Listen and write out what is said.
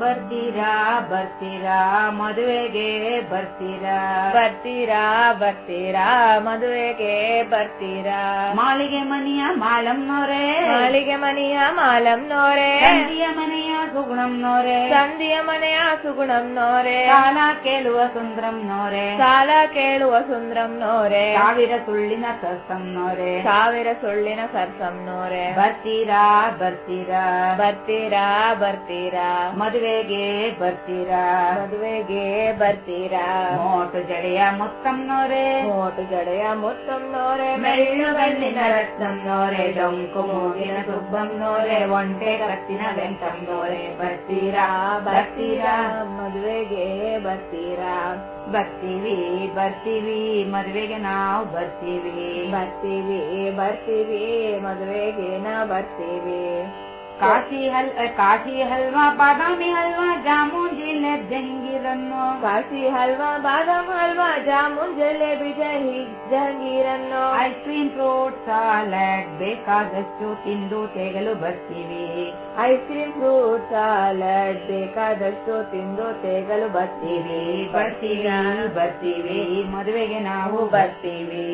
ಬರ್ತೀರಾ ಬರ್ತೀರಾ ಮದುವೆಗೆ ಬರ್ತೀರಾ? ಬರ್ತೀರಾ ಬರ್ತೀರಾ ಮದುವೆಗೆ ಬರ್ತೀರಾ? ಮಾಲಿಗೆ ಮನೆಯ ಮಾಳಮ್ಮನವರೇ ಮಾಳಿಗೆ ಮನೆಯ ಮಾಲಂನೋರೆ ಸಂಧಿಯ ಮನೆಯ ಸುಗುಣಂನೋರೆ ಸಂಧಿಯ ಮನೆಯ ಸುಗುಣಂನೋರೆ ಸಾಲ ಕೇಳುವ ಸುಂದ್ರಂನವರೇ ಸಾಲ ಕೇಳುವ ಸುಂದ್ರಂನೋರೆ ಸಾವಿರ ಸುಳ್ಳಿನ ನೋರೆ. ಸಾವಿರ ಸುಳ್ಳಿನ ಸರ್ಸಂನೋರೆ ಬರ್ತೀರಾ ಬರ್ತೀರಾ? ಬರ್ತೀರಾ ಬರ್ತೀರಾ? ಮದುವೆಗೆ ಬರ್ತೀರಾ? ಮದುವೆಗೆ ಬರ್ತೀರಾ? ಮೋಟು ಜಡೆಯ ಮುತ್ತಮ್ಮನವರೇ ಮೋಟು ಜಡೆಯ ಮುತ್ತಂನೋರೆ ಮೆಳ್ಳು ಗಣ್ಣಿನ ರತ್ನಂನೋರೆ ಡೊಂಕು ಮೂಗಿನ ಸುಬ್ಬಂನೋರೆ ಒಂಟೆ ಕತ್ತಿನ ವೆಂಕಮ್ಮನೋರೆ ಬರ್ತೀರಾ? ಬರ್ತೀರಾ? ಮದುವೆಗೆ ಬರ್ತೀರಾ? ಬರ್ತೀವಿ ಬರ್ತೀವಿ. ಮದುವೆಗೆ ನಾವು ಬರ್ತೀವಿ. ಬರ್ತೀವಿ ಬರ್ತೀವಿ. ಮದುವೆಗೆ ನಾವು ಬರ್ತೀವಿ. ಕಾಶಿ ಹಲ್ ಕಾಶಿ ಹಲ್ವಾ ಬಾದಾಮಿ ಹಲ್ವಾ ಜಾಮೂನ್ ಜಿಲ್ಲೆ ಜಂಗೀರನ್ನು ಕಾಶಿ ಹಲ್ವಾ ಬಾದಾಮಿ ಹಲ್ವಾ ಜಾಮೂನ್ ಜಿಲೇಬಿ ಜಹಿ ಜಹಂಗೀರನ್ನು. ಐಸ್ ಕ್ರೀಮ್ ಫ್ರೂಟ್ ಸಾಲಡ್ ಬೇಕಾದಷ್ಟು ತಿಂದು ತೆಗಲು ಬರ್ತೀವಿ. ಐಸ್ ಕ್ರೀಮ್ ಫ್ರೂಟ್ ಸಾಲಡ್ ಬೇಕಾದಷ್ಟು ತಿಂದು ತೇಗಲು ಬರ್ತೀವಿ. ಬರ್ತೀವಿ ಬರ್ತೀವಿ. ಮದುವೆಗೆ ನಾವು ಬರ್ತೀವಿ.